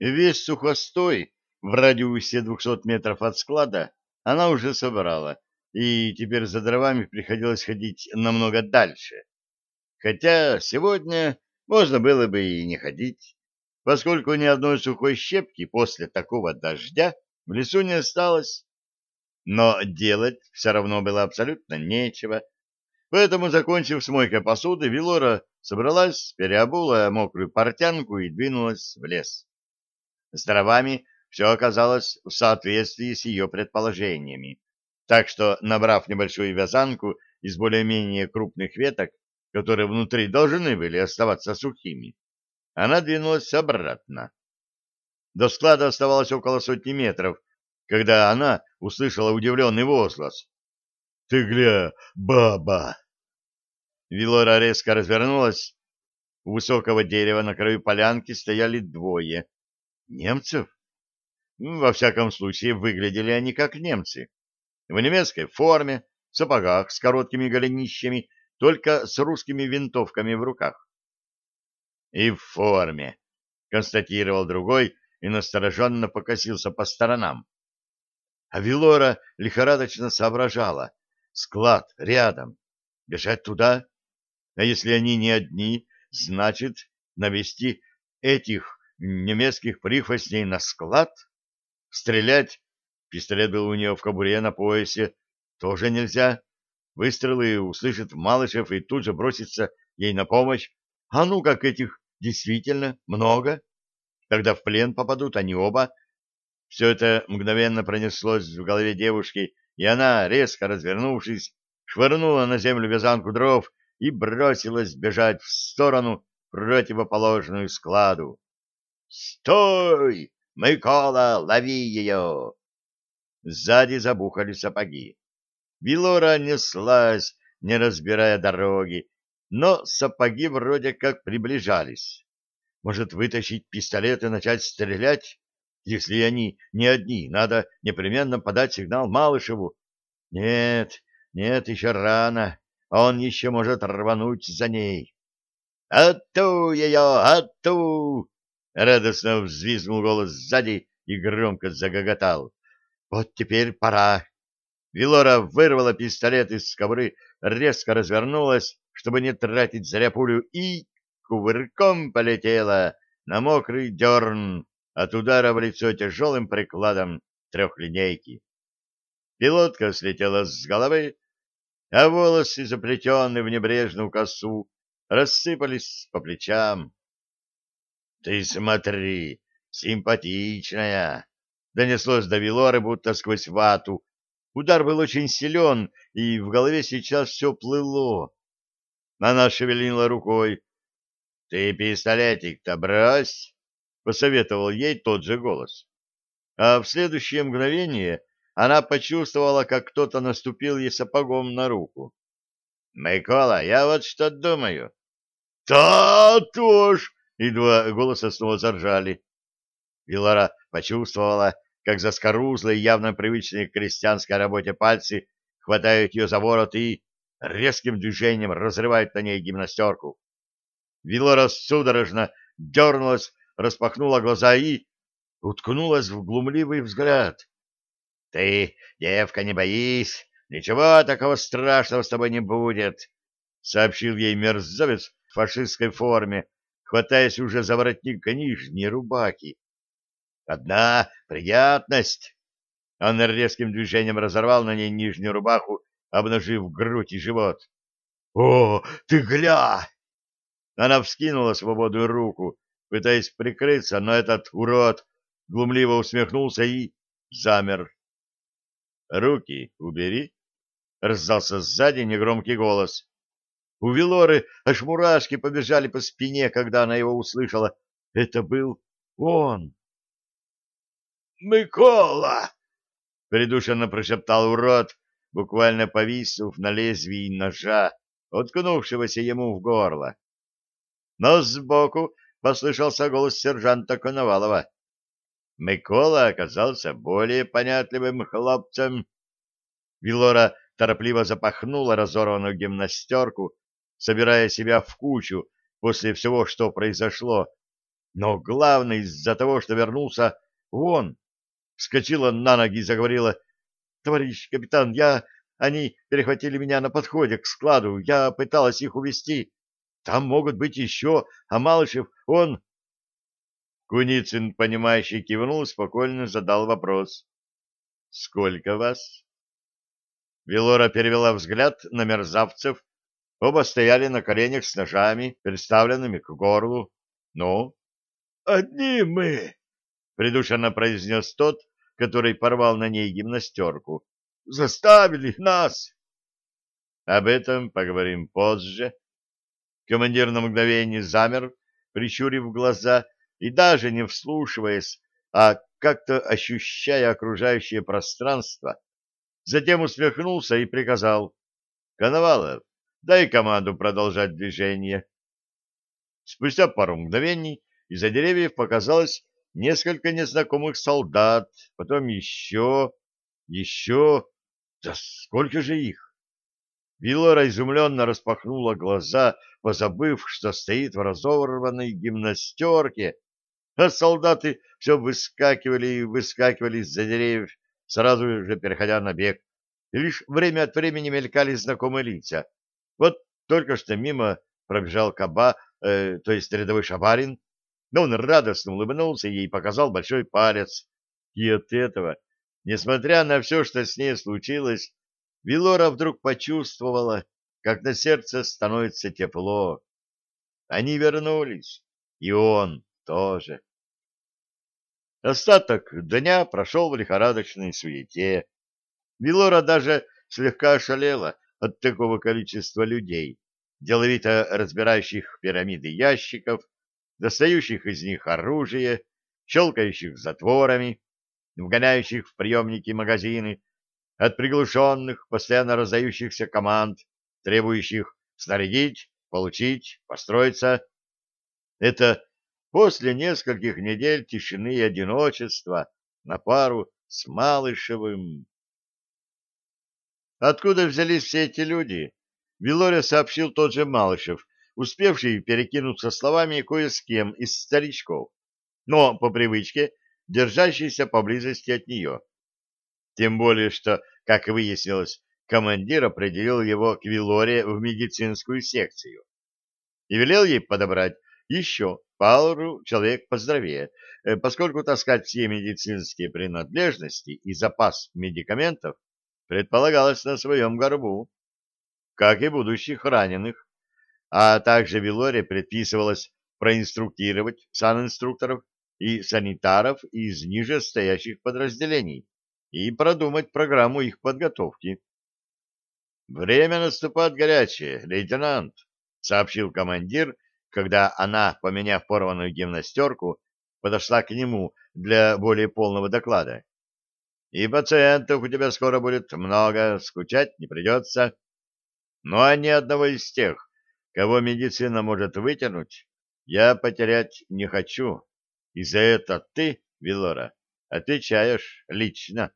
Весь сухостой в радиусе двухсот метров от склада она уже собрала, и теперь за дровами приходилось ходить намного дальше. Хотя сегодня можно было бы и не ходить, поскольку ни одной сухой щепки после такого дождя в лесу не осталось. Но делать все равно было абсолютно нечего, поэтому, закончив с мойкой посуды, Вилора собралась, переобула мокрую портянку и двинулась в лес. С дровами все оказалось в соответствии с ее предположениями, так что, набрав небольшую вязанку из более-менее крупных веток, которые внутри должны были оставаться сухими, она двинулась обратно. До склада оставалось около сотни метров, когда она услышала удивленный возглас. — Ты гля, баба! Вилора резко развернулась. У высокого дерева на краю полянки стояли двое. Немцев? Во всяком случае, выглядели они как немцы. В немецкой форме, сапогах с короткими голенищами, только с русскими винтовками в руках. — И в форме, — констатировал другой и настороженно покосился по сторонам. А Вилора лихорадочно соображала. Склад рядом. Бежать туда? А если они не одни, значит, навести этих немецких прихвостней на склад? Стрелять? Пистолет был у нее в кобуре на поясе. Тоже нельзя. Выстрелы услышит Малышев и тут же бросится ей на помощь. А ну, как этих действительно много. Тогда в плен попадут они оба, все это мгновенно пронеслось в голове девушки, и она, резко развернувшись, швырнула на землю вязанку дров и бросилась бежать в сторону, противоположную складу. «Стой! Микола, лови ее!» Сзади забухали сапоги. Вилора неслась, не разбирая дороги, но сапоги вроде как приближались. Может, вытащить пистолет и начать стрелять? Если они не одни, надо непременно подать сигнал Малышеву. Нет, нет, еще рано. Он еще может рвануть за ней. «Ату ее! Ату!» Радостно взвизгнул голос сзади и громко загоготал. «Вот теперь пора!» Вилора вырвала пистолет из кобуры, резко развернулась, чтобы не тратить зря пулю, и кувырком полетела на мокрый дерн от удара в лицо тяжелым прикладом трехлинейки. Пилотка слетела с головы, а волосы, заплетенные в небрежную косу, рассыпались по плечам. — Ты смотри, симпатичная! — донеслось до Вилоры, будто сквозь вату. Удар был очень силен, и в голове сейчас все плыло. Она шевелила рукой. — Ты пистолетик-то брось! посоветовал ей тот же голос. А в следующее мгновение она почувствовала, как кто-то наступил ей сапогом на руку. «Микола, я вот что думаю». «Та тоже!» — и два голоса снова заржали. Вилара почувствовала, как заскорузлые, явно привычные к крестьянской работе пальцы хватают ее за ворот и резким движением разрывают на ней гимнастерку. Вилора судорожно дернулась распахнула глаза и уткнулась в глумливый взгляд. — Ты, девка, не боись, ничего такого страшного с тобой не будет, — сообщил ей мерзавец в фашистской форме, хватаясь уже за воротник нижней рубаки. — Одна приятность. Он резким движением разорвал на ней нижнюю рубаху, обнажив грудь и живот. — О, ты гля! Она вскинула свободную руку, пытаясь прикрыться, но этот урод глумливо усмехнулся и замер. «Руки убери!» — раздался сзади негромкий голос. У Вилоры аж мурашки побежали по спине, когда она его услышала. Это был он. «Микола!» — придушенно прошептал урод, буквально повиснув на лезвии ножа, уткнувшегося ему в горло. Но сбоку послышался голос сержанта Коновалова. Микола оказался более понятливым хлопцем. Вилора торопливо запахнула разорванную гимнастерку, собирая себя в кучу после всего, что произошло, Но главное из-за того, что вернулся он. Вскочила на ноги и заговорила. — Товарищ капитан, я... Они перехватили меня на подходе к складу. Я пыталась их увести. Там могут быть еще, а Малышев, он... Куницын, понимающий, кивнул, спокойно задал вопрос. — Сколько вас? Велора перевела взгляд на мерзавцев. Оба стояли на коленях с ножами, переставленными к горлу. — Ну? — Одни мы, — придушенно произнес тот, который порвал на ней гимнастерку. — Заставили нас. — Об этом поговорим позже. Командир на мгновение замер, прищурив глаза и даже не вслушиваясь, а как-то ощущая окружающее пространство, затем усмехнулся и приказал «Коновалов, дай команду продолжать движение». Спустя пару мгновений из-за деревьев показалось несколько незнакомых солдат, потом еще, еще... Да сколько же их! Вилора изумленно распахнула глаза, позабыв, что стоит в разорванной гимнастерке, а солдаты все выскакивали и выскакивали из-за деревьев, сразу же переходя на бег, и лишь время от времени мелькали знакомые лица. Вот только что мимо пробежал Каба, э, то есть рядовой Шабарин, но он радостно улыбнулся ей и показал большой палец. И от этого, несмотря на все, что с ней случилось, Вилора вдруг почувствовала, как на сердце становится тепло. Они вернулись, и он тоже. Остаток дня прошел в лихорадочной суете. Вилора даже слегка ошалела от такого количества людей, деловито разбирающих пирамиды ящиков, достающих из них оружие, щелкающих затворами, вгоняющих в приемники магазины, от приглушенных, постоянно раздающихся команд, требующих снарядить, получить, построиться. Это после нескольких недель тишины и одиночества на пару с Малышевым. Откуда взялись все эти люди? Вилоре сообщил тот же Малышев, успевший перекинуться словами кое с кем из старичков, но по привычке держащийся поблизости от нее. Тем более, что, как выяснилось, командир определил его к Вилоре в медицинскую секцию и велел ей подобрать еще пару человек поздоровее, э, поскольку таскать все медицинские принадлежности и запас медикаментов предполагалось на своем горбу, как и будущих раненых, а также Вилоре предписывалось проинструктировать санинструкторов и санитаров из ниже стоящих подразделений и продумать программу их подготовки. «Время наступает горячее, лейтенант», — сообщил командир, когда она, поменяв порванную гимнастерку, подошла к нему для более полного доклада. «И пациентов у тебя скоро будет много, скучать не придется. Но а ни одного из тех, кого медицина может вытянуть, я потерять не хочу. И за это ты, Вилора, отвечаешь лично».